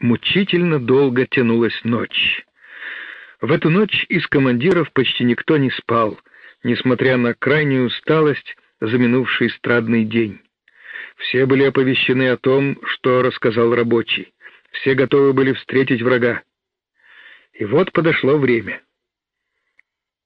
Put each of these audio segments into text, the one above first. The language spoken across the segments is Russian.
Мучительно долго тянулась ночь. В эту ночь из командиров почти никто не спал, несмотря на крайнюю усталость за минувший страдный день. Все были оповещены о том, что рассказал рабочий. Все готовы были встретить врага. И вот подошло время.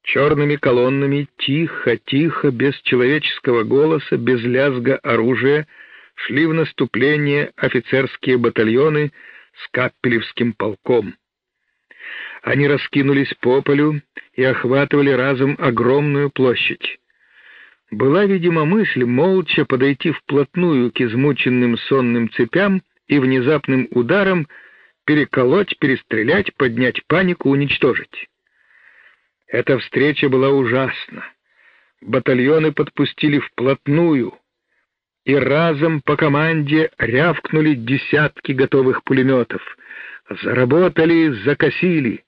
Черными колоннами, тихо, тихо, без человеческого голоса, без лязга оружия, шли в наступление офицерские батальоны с Каппелевским полком. Они раскинулись по полю и охватывали разом огромную площадь. Была, видимо, мысль молча подойти вплотную к измученным сонным цепям и внезапным ударом переколоть, перестрелять, поднять панику, уничтожить. Эта встреча была ужасна. Батальоны подпустили вплотную, и разом по команде рявкнули десятки готовых пулеметов. Заработали, закосили,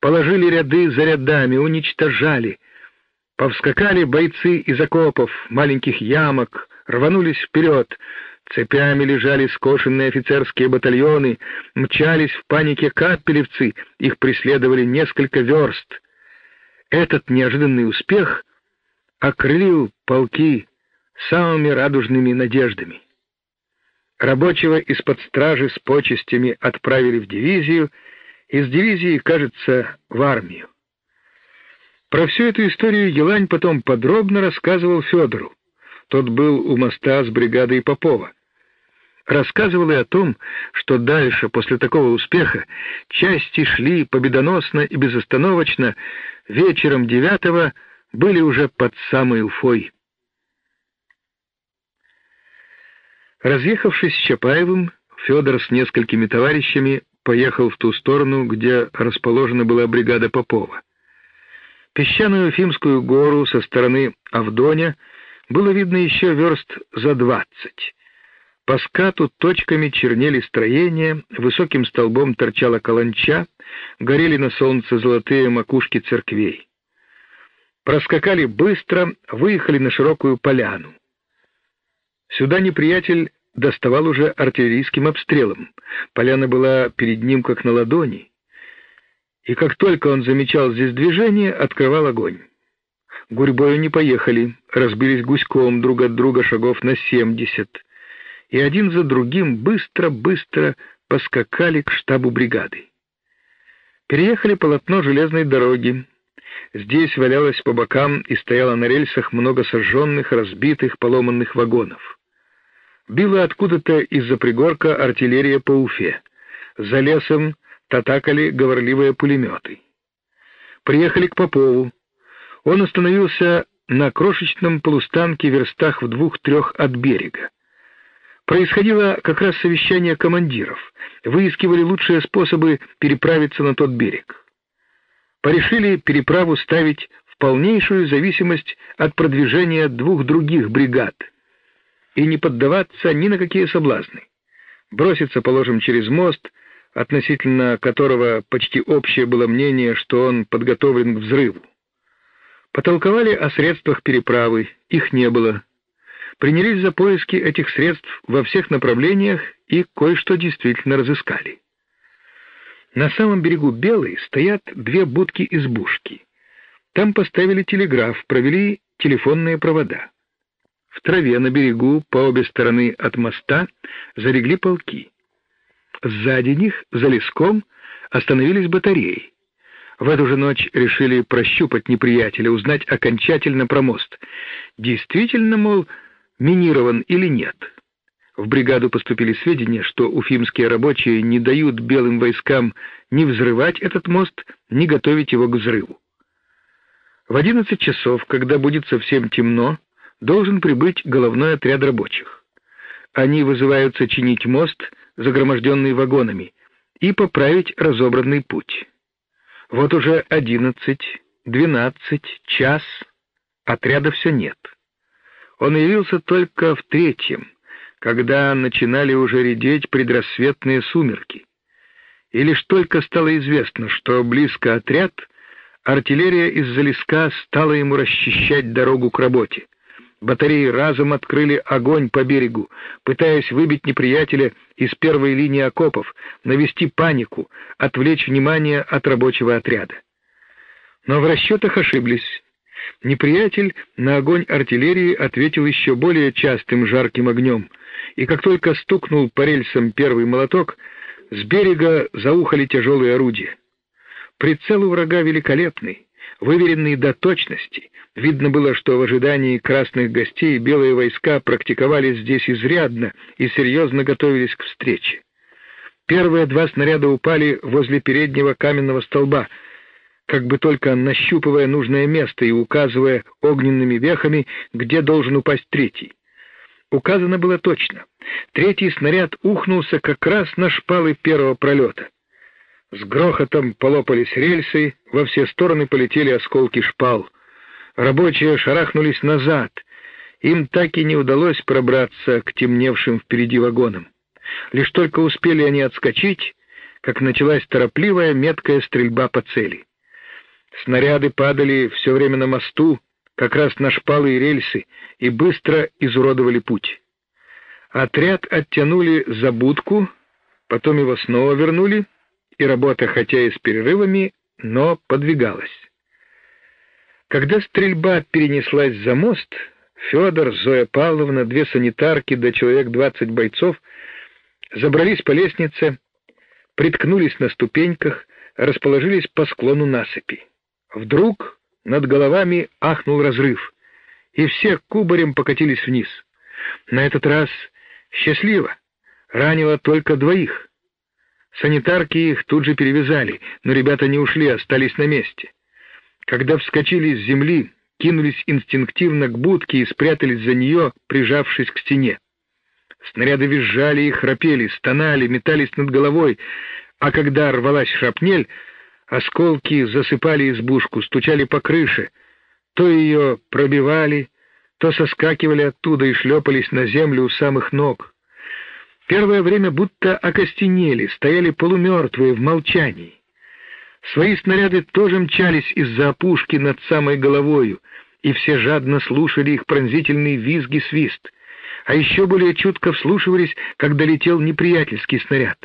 положили ряды за рядами, уничтожали. Повскакали бойцы из окопов, маленьких ямок, рванулись вперед. Цепями лежали скошенные офицерские батальоны, мчались в панике капелевцы, их преследовали несколько верст. Этот неожиданный успех окрылил полки самыми радужными надеждами. Рабочего из-под стражи с почестями отправили в дивизию, из дивизии, кажется, в армию. Про всю эту историю Елань потом подробно рассказывал Федору. Тот был у моста с бригадой Попова. Рассказывал и о том, что дальше, после такого успеха, части шли победоносно и безостановочно, вечером девятого были уже под самой Уфой. Разъехавшись с Чапаевым, Федор с несколькими товарищами поехал в ту сторону, где расположена была бригада Попова. Песчаную Уфимскую гору со стороны Авдоня было видно еще верст за двадцать. По скату точками чернели строения, высоким столбом торчала каланча, горели на солнце золотые макушки церквей. Проскакали быстро, выехали на широкую поляну. Сюда неприятель доставал уже артиллерийским обстрелом. Поляна была перед ним как на ладони. И как только он замечал здесь движение, открывал огонь. Гурьбою не поехали, разбились гуськом друг от друга шагов на семьдесят, и один за другим быстро-быстро поскакали к штабу бригады. Переехали полотно железной дороги. Здесь валялось по бокам и стояло на рельсах много сожженных, разбитых, поломанных вагонов. Била откуда-то из-за пригорка артиллерия по Уфе. За лесом татакали говорливые пулеметы. Приехали к Попову. Он остановился на крошечном полустанке в верстах в двух-трех от берега. Происходило как раз совещание командиров. Выискивали лучшие способы переправиться на тот берег. Порешили переправу ставить в полнейшую зависимость от продвижения двух других бригад и не поддаваться ни на какие соблазны. Броситься, положим, через мост — относительно которого почти общее было мнение, что он подготовлен к взрыву. Потолковали о средствах переправы, их не было. Принялись за поиски этих средств во всех направлениях и кое-что действительно разыскали. На самом берегу Белой стоят две будки-избушки. Там поставили телеграф, провели телефонные провода. В траве на берегу по обе стороны от моста зарегли полки. Сзади них, за леском, остановились батареи. В эту же ночь решили прощупать неприятеля, узнать окончательно про мост. Действительно, мол, минирован или нет. В бригаду поступили сведения, что уфимские рабочие не дают белым войскам ни взрывать этот мост, ни готовить его к взрыву. В одиннадцать часов, когда будет совсем темно, должен прибыть головной отряд рабочих. Они вызываются чинить мост загроможденный вагонами, и поправить разобранный путь. Вот уже одиннадцать, двенадцать, час, отряда все нет. Он явился только в третьем, когда начинали уже редеть предрассветные сумерки. И лишь только стало известно, что близко отряд, артиллерия из-за леска стала ему расчищать дорогу к работе. Батареи разом открыли огонь по берегу, пытаясь выбить неприятеля из первой линии окопов, навести панику, отвлечь внимание от рабочего отряда. Но в расчетах ошиблись. Неприятель на огонь артиллерии ответил еще более частым жарким огнем, и как только стукнул по рельсам первый молоток, с берега заухали тяжелые орудия. Прицел у врага великолепный, выверенный до точности. Видно было, что в ожидании красных гостей белые войска практиковались здесь изрядно и серьезно готовились к встрече. Первые два снаряда упали возле переднего каменного столба, как бы только нащупывая нужное место и указывая огненными вехами, где должен упасть третий. Указано было точно. Третий снаряд ухнулся как раз на шпалы первого пролета. С грохотом полопались рельсы, во все стороны полетели осколки шпал. Рабочие шарахнулись назад. Им так и не удалось пробраться к темневшим впереди вагонам. Лишь только успели они отскочить, как началась торопливая меткая стрельба по цели. Снаряды падали все время на мосту, как раз на шпалы и рельсы, и быстро изуродовали путь. Отряд оттянули за будку, потом его снова вернули, и работа, хотя и с перерывами, но подвигалась. Когда стрельба перенеслась за мост, Федор, Зоя Павловна, две санитарки да человек двадцать бойцов забрались по лестнице, приткнулись на ступеньках, расположились по склону насыпи. Вдруг над головами ахнул разрыв, и все кубарем покатились вниз. На этот раз счастливо, ранило только двоих. Санитарки их тут же перевязали, но ребята не ушли, остались на месте. Когда вскочили с земли, кинулись инстинктивно к будке и спрятались за нее, прижавшись к стене. Снаряды визжали и храпели, стонали, метались над головой, а когда рвалась шрапнель, осколки засыпали избушку, стучали по крыше, то ее пробивали, то соскакивали оттуда и шлепались на землю у самых ног. Первое время будто окостенели, стояли полумертвые в молчании. Свои снаряды тоже мчались из-за опушки над самой головою, и все жадно слушали их пронзительный визг и свист, а еще более чутко вслушивались, когда летел неприятельский снаряд.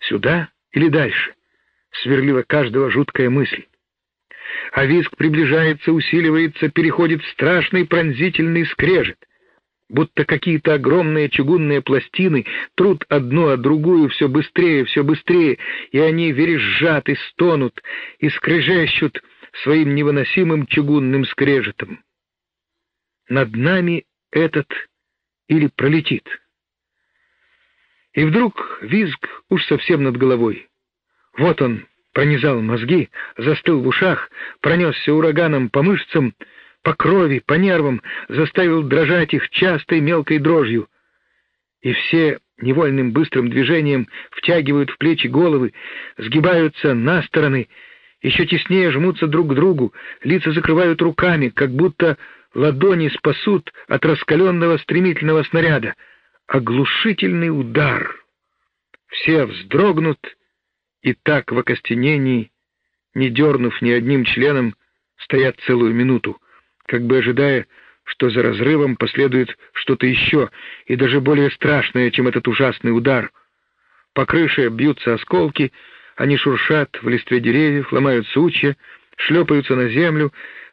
Сюда или дальше? Сверлила каждого жуткая мысль. А визг приближается, усиливается, переходит в страшный пронзительный скрежет будто какие-то огромные чугунные пластины трут одну о другую все быстрее, все быстрее, и они верещат и стонут, и скрежещут своим невыносимым чугунным скрежетом. Над нами этот или пролетит. И вдруг визг уж совсем над головой. Вот он пронизал мозги, застыл в ушах, пронесся ураганом по мышцам, по крови, по нервам, заставил дрожать их частой мелкой дрожью. И все невольным быстрым движением втягивают в плечи головы, сгибаются на стороны, еще теснее жмутся друг к другу, лица закрывают руками, как будто ладони спасут от раскаленного стремительного снаряда. Оглушительный удар. Все вздрогнут, и так в окостенении, не дернув ни одним членом, стоят целую минуту как бы ожидая, что за разрывом последует что-то еще, и даже более страшное, чем этот ужасный удар. По крыше бьются осколки, они шуршат в листве деревьев, ломают сучья, шлепаются на землю,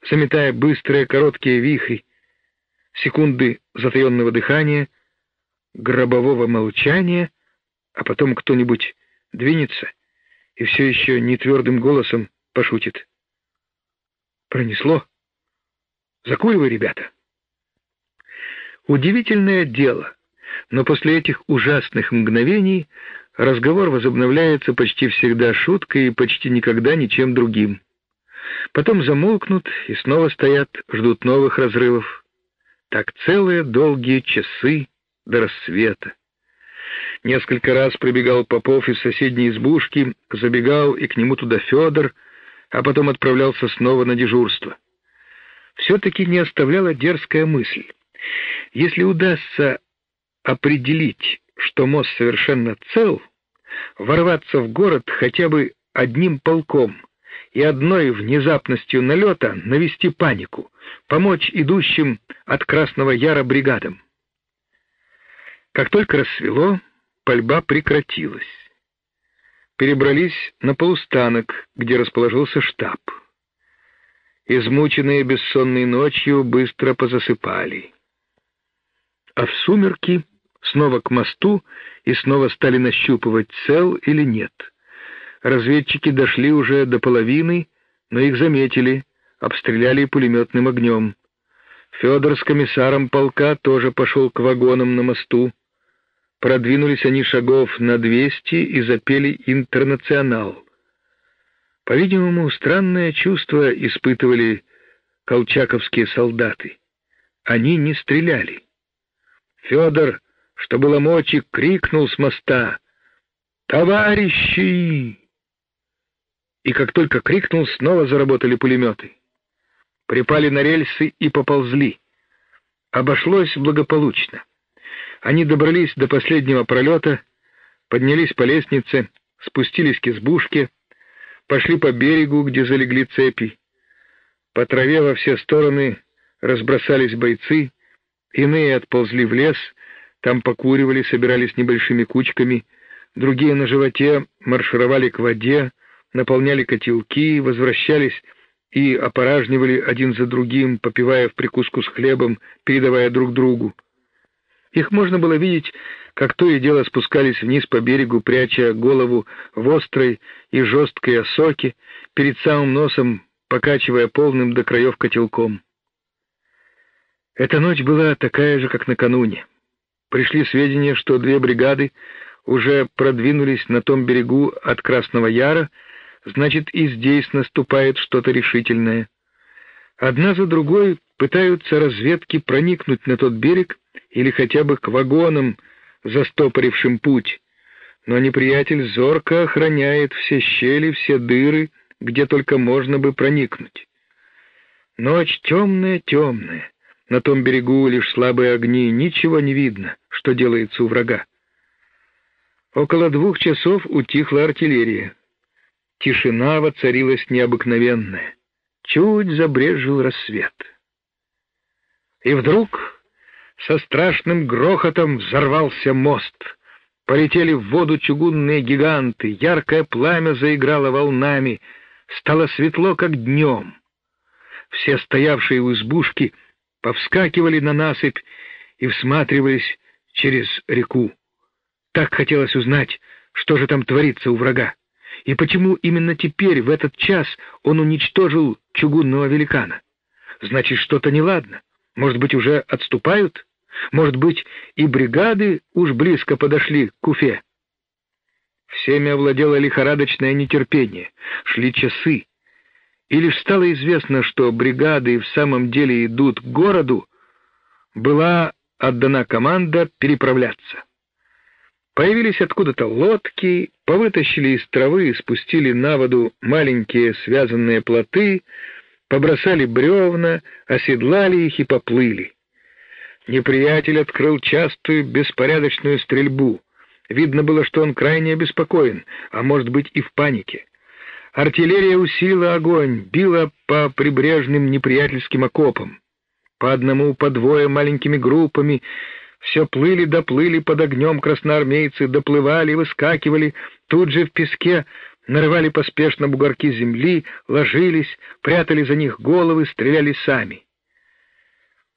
заметая быстрые короткие вихри. Секунды затаенного дыхания, гробового молчания, а потом кто-нибудь двинется и все еще нетвердым голосом пошутит. Пронесло. Закуривай, ребята. Удивительное дело, но после этих ужасных мгновений разговор возобновляется почти всегда шуткой и почти никогда ничем другим. Потом замолкнут и снова стоят, ждут новых разрывов. Так целые долгие часы до рассвета. Несколько раз прибегал Попов из соседней избушки, забегал и к нему туда Федор, а потом отправлялся снова на дежурство все-таки не оставляла дерзкая мысль. Если удастся определить, что мост совершенно цел, ворваться в город хотя бы одним полком и одной внезапностью налета навести панику, помочь идущим от Красного Яра бригадам. Как только рассвело, пальба прекратилась. Перебрались на полустанок, где расположился штаб. Измученные бессонной ночью быстро позасыпали. А в сумерки снова к мосту и снова стали нащупывать, цел или нет. Разведчики дошли уже до половины, но их заметили, обстреляли пулеметным огнем. Федор с комиссаром полка тоже пошел к вагонам на мосту. Продвинулись они шагов на двести и запели «Интернационал». По-видимому, странное чувство испытывали колчаковские солдаты. Они не стреляли. Федор что было мочи, крикнул с моста «Товарищи!» И как только крикнул, снова заработали пулеметы. Припали на рельсы и поползли. Обошлось благополучно. Они добрались до последнего пролета, поднялись по лестнице, спустились к избушке, пошли по берегу, где залегли цепи. По траве во все стороны разбросались бойцы, иные отползли в лес — там покуривали, собирались небольшими кучками, другие на животе маршировали к воде, наполняли котелки, возвращались и опоражнивали один за другим, попивая в прикуску с хлебом, передавая друг другу. Их можно было видеть, как то и дело спускались вниз по берегу, пряча голову в острой и жесткой осоке, перед самым носом покачивая полным до краев котелком. Эта ночь была такая же, как накануне. Пришли сведения, что две бригады уже продвинулись на том берегу от Красного Яра, значит, и здесь наступает что-то решительное. Одна за другой пытаются разведки проникнуть на тот берег или хотя бы к вагонам, застопорившим путь. Но неприятель зорко охраняет все щели, все дыры, где только можно бы проникнуть. Ночь темная-темная. На том берегу лишь слабые огни, ничего не видно, что делается у врага. Около двух часов утихла артиллерия. Тишина воцарилась необыкновенная. Чуть забрежил рассвет. И вдруг со страшным грохотом взорвался мост. Полетели в воду чугунные гиганты, яркое пламя заиграло волнами, стало светло, как днем. Все стоявшие у избушки — повскакивали на насыпь и всматривались через реку. Так хотелось узнать, что же там творится у врага, и почему именно теперь, в этот час, он уничтожил чугунного великана. Значит, что-то неладно. Может быть, уже отступают? Может быть, и бригады уж близко подошли к Уфе? Всеми овладело лихорадочное нетерпение. Шли часы и лишь стало известно, что бригады в самом деле идут к городу, была отдана команда переправляться. Появились откуда-то лодки, повытащили из травы и спустили на воду маленькие связанные плоты, побросали бревна, оседлали их и поплыли. Неприятель открыл частую беспорядочную стрельбу. Видно было, что он крайне обеспокоен, а может быть и в панике. Артиллерия усилила огонь, била по прибрежным неприятельским окопам. По одному, по двое маленькими группами все плыли доплыли под огнем красноармейцы, доплывали, выскакивали, тут же в песке нарывали поспешно бугорки земли, ложились, прятали за них головы, стреляли сами.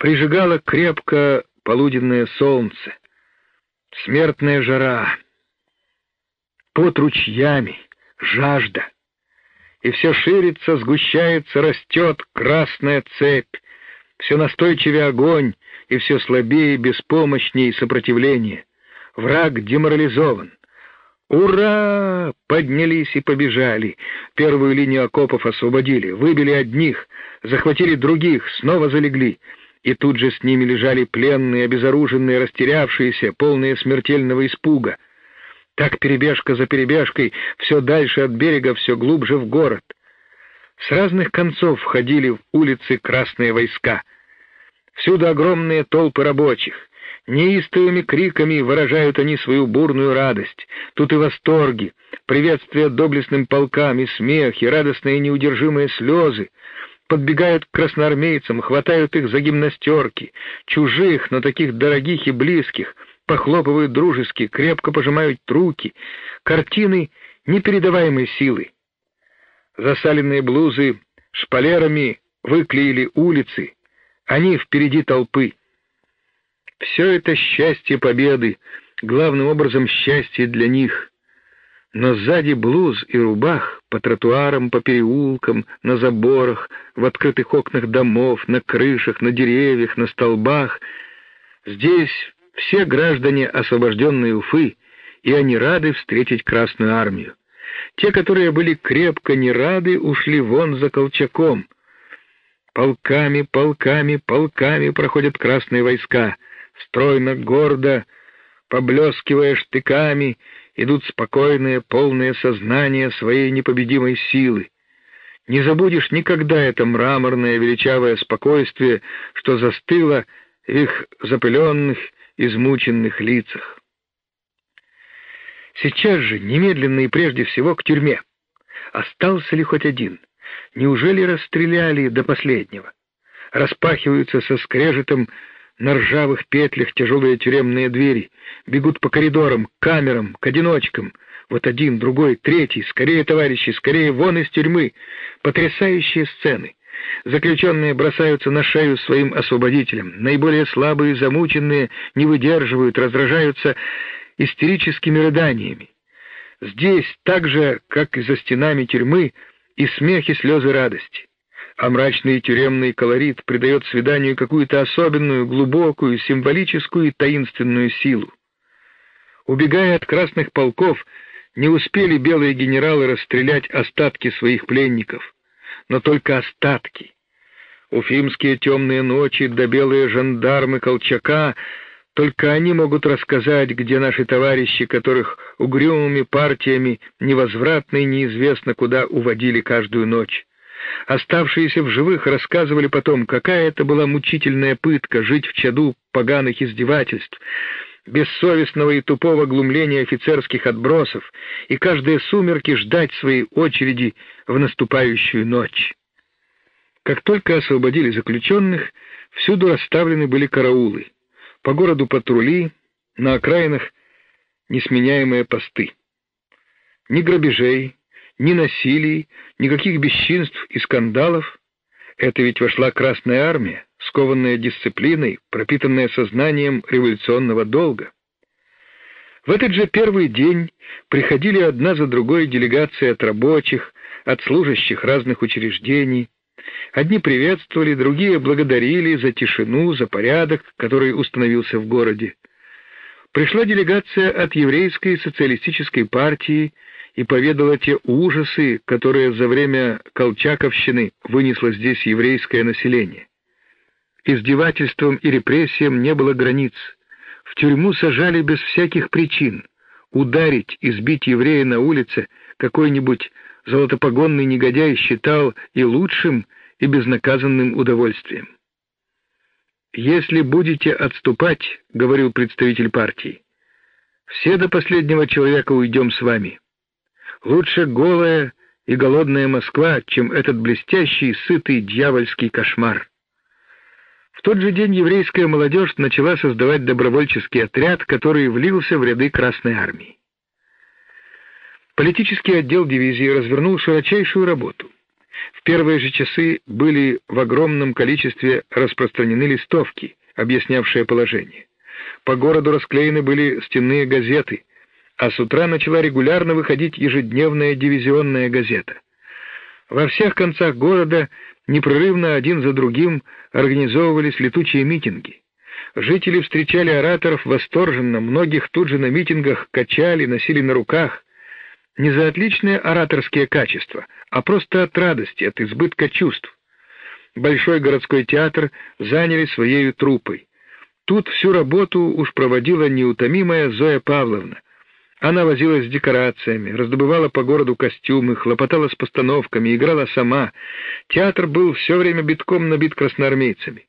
Прижигало крепко полуденное солнце, смертная жара, под ручьями, жажда — и все ширится, сгущается, растет красная цепь, все настойчивее огонь, и все слабее, беспомощнее сопротивление. Враг деморализован. «Ура!» Поднялись и побежали. Первую линию окопов освободили, выбили одних, захватили других, снова залегли. И тут же с ними лежали пленные, обезоруженные, растерявшиеся, полные смертельного испуга — так перебежка за перебежкой, все дальше от берега, все глубже в город. С разных концов входили в улицы красные войска. Всюду огромные толпы рабочих. Неистовыми криками выражают они свою бурную радость. Тут и восторги, приветствия доблестным полкам, и смех, и радостные неудержимые слезы. Подбегают к красноармейцам, хватают их за гимнастерки, чужих, но таких дорогих и близких, похлопывают дружески, крепко пожимают руки. Картины непередаваемой силы. Засаленные блузы шпалерами выклеили улицы, они впереди толпы. Все это счастье победы, главным образом счастье для них. Но сзади блуз и рубах по тротуарам, по переулкам, на заборах, в открытых окнах домов, на крышах, на деревьях, на столбах. Здесь все граждане освобожденной Уфы, и они рады встретить Красную Армию. Те, которые были крепко не рады, ушли вон за Колчаком. Полками, полками, полками проходят красные войска — стройно, гордо, поблескивая штыками, идут спокойные, полные сознания своей непобедимой силы. Не забудешь никогда это мраморное величавое спокойствие, что застыло в их запыленных, измученных лицах. Сейчас же, немедленно и прежде всего, к тюрьме. Остался ли хоть один? Неужели расстреляли до последнего? Распахиваются со скрежетом на ржавых петлях тяжелые тюремные двери, бегут по коридорам, камерам, к одиночкам. Вот один, другой, третий, скорее, товарищи, скорее вон из тюрьмы. Потрясающие сцены. Заключенные бросаются на шею своим освободителям. Наиболее слабые, замученные, не выдерживают, раздражаются истерическими рыданиями. Здесь, так же, как и за стенами тюрьмы, и смех, и слезы радости а мрачный тюремный колорит придает свиданию какую-то особенную, глубокую, символическую и таинственную силу. Убегая от красных полков, не успели белые генералы расстрелять остатки своих пленников, но только остатки. Уфимские темные ночи да белые жандармы Колчака — только они могут рассказать, где наши товарищи, которых угрюмыми партиями невозвратно и неизвестно куда уводили каждую ночь. Оставшиеся в живых рассказывали потом, какая это была мучительная пытка жить в чаду поганых издевательств, бессовестного и тупого глумления офицерских отбросов, и каждые сумерки ждать своей очереди в наступающую ночь. Как только освободили заключенных, всюду расставлены были караулы, по городу патрули, на окраинах несменяемые посты. Ни грабежей, ни насилий, никаких бесчинств и скандалов. Это ведь вошла Красная Армия, скованная дисциплиной, пропитанная сознанием революционного долга. В этот же первый день приходили одна за другой делегации от рабочих, от служащих разных учреждений. Одни приветствовали, другие благодарили за тишину, за порядок, который установился в городе. Пришла делегация от еврейской социалистической партии, и поведала те ужасы, которые за время Колчаковщины вынесло здесь еврейское население. Издевательствам и репрессиям не было границ. В тюрьму сажали без всяких причин. Ударить, избить еврея на улице какой-нибудь золотопогонный негодяй считал и лучшим, и безнаказанным удовольствием. «Если будете отступать, — говорил представитель партии, — все до последнего человека уйдем с вами. Лучше голая и голодная Москва, чем этот блестящий, сытый дьявольский кошмар. В тот же день еврейская молодежь начала создавать добровольческий отряд, который влился в ряды Красной армии. Политический отдел дивизии развернул широчайшую работу. В первые же часы были в огромном количестве распространены листовки, объяснявшие положение. По городу расклеены были стенные газеты, а с утра начала регулярно выходить ежедневная дивизионная газета. Во всех концах города непрерывно один за другим организовывались летучие митинги. Жители встречали ораторов восторженно, многих тут же на митингах качали, носили на руках. Не за отличные ораторские качества, а просто от радости, от избытка чувств. Большой городской театр заняли своей труппой. Тут всю работу уж проводила неутомимая Зоя Павловна, она возилась с декорациями, раздобывала по городу костюмы, хлопотала с постановками, играла сама. Театр был все время битком набит красноармейцами.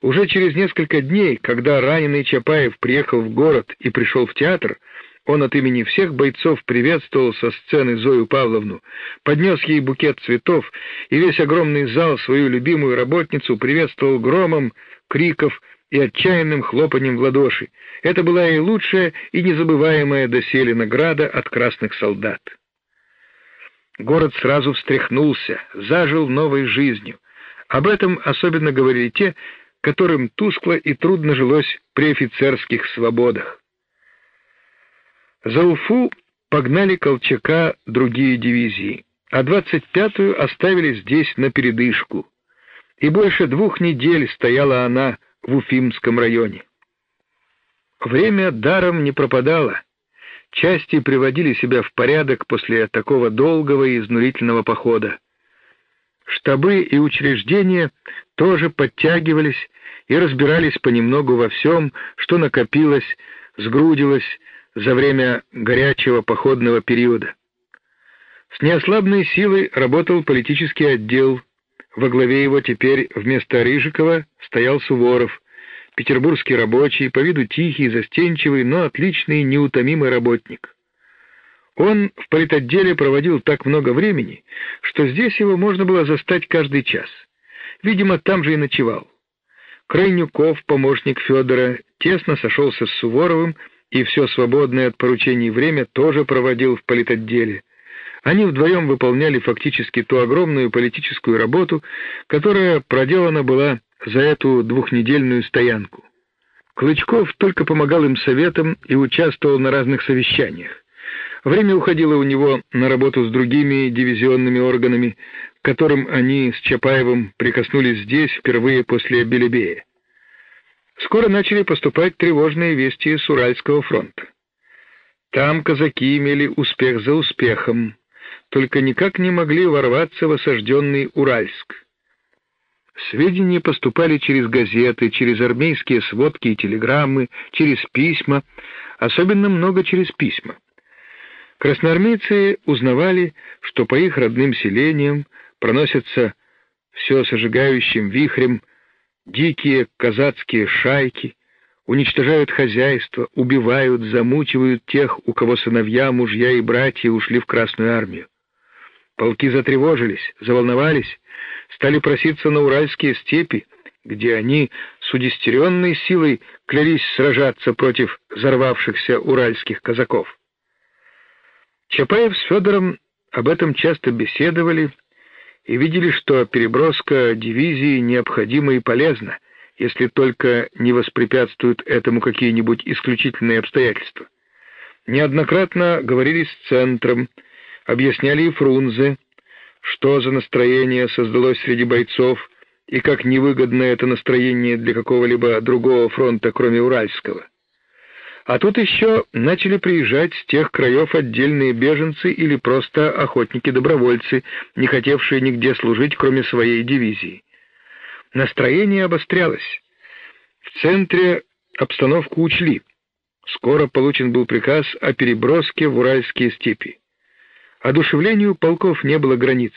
Уже через несколько дней, когда раненый Чапаев приехал в город и пришел в театр, он от имени всех бойцов приветствовал со сцены Зою Павловну, поднес ей букет цветов, и весь огромный зал свою любимую работницу приветствовал громом криков и отчаянным хлопанием в ладоши. Это была и лучшая, и незабываемая доселе награда от красных солдат. Город сразу встряхнулся, зажил новой жизнью. Об этом особенно говорили те, которым тускло и трудно жилось при офицерских свободах. За Уфу погнали Колчака другие дивизии, а 25-ю оставили здесь на передышку. И больше двух недель стояла она в Уфимском районе. Время даром не пропадало. Части приводили себя в порядок после такого долгого и изнурительного похода. Штабы и учреждения тоже подтягивались и разбирались понемногу во всем, что накопилось, сгрудилось, за время горячего походного периода. С неослабной силой работал политический отдел. Во главе его теперь вместо Рыжикова стоял Суворов, петербургский рабочий, по виду тихий, застенчивый, но отличный, неутомимый работник. Он в политотделе проводил так много времени, что здесь его можно было застать каждый час. Видимо, там же и ночевал. Крайнюков, помощник Федора, тесно сошелся с Суворовым и все свободное от поручений время тоже проводил в политотделе. Они вдвоем выполняли фактически ту огромную политическую работу, которая проделана была за эту двухнедельную стоянку. Клычков только помогал им советом и участвовал на разных совещаниях. Время уходило у него на работу с другими дивизионными органами, к которым они с Чапаевым прикоснулись здесь впервые после Белебея. Скоро начали поступать тревожные вести с Уральского фронта. Там казаки имели успех за успехом, только никак не могли ворваться в осажденный Уральск. Сведения поступали через газеты, через армейские сводки и телеграммы, через письма, особенно много через письма. Красноармейцы узнавали, что по их родным селениям проносятся все сожигающим вихрем Дикие казацкие шайки уничтожают хозяйство, убивают, замучивают тех, у кого сыновья, мужья и братья ушли в Красную армию. Полки затревожились, заволновались, стали проситься на уральские степи, где они с удестеренной силой клялись сражаться против взорвавшихся уральских казаков. Чапаев с Федором об этом часто беседовали и видели, что переброска дивизии необходима и полезна, если только не воспрепятствуют этому какие-нибудь исключительные обстоятельства. Неоднократно говорили с центром, объясняли и Фрунзе, что за настроение создалось среди бойцов и как невыгодно это настроение для какого-либо другого фронта, кроме Уральского. А тут еще начали приезжать с тех краев отдельные беженцы или просто охотники-добровольцы, не хотевшие нигде служить, кроме своей дивизии. Настроение обострялось. В центре обстановку учли. Скоро получен был приказ о переброске в Уральские степи. Одушевлению полков не было границ.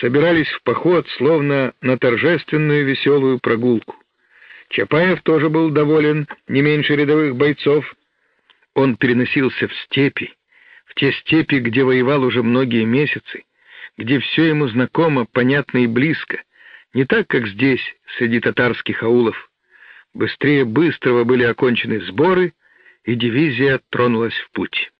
Собирались в поход, словно на торжественную веселую прогулку. Чапаев тоже был доволен не меньше рядовых бойцов. Он переносился в степи, в те степи, где воевал уже многие месяцы, где все ему знакомо, понятно и близко, не так, как здесь, среди татарских аулов. Быстрее быстрого были окончены сборы, и дивизия тронулась в путь.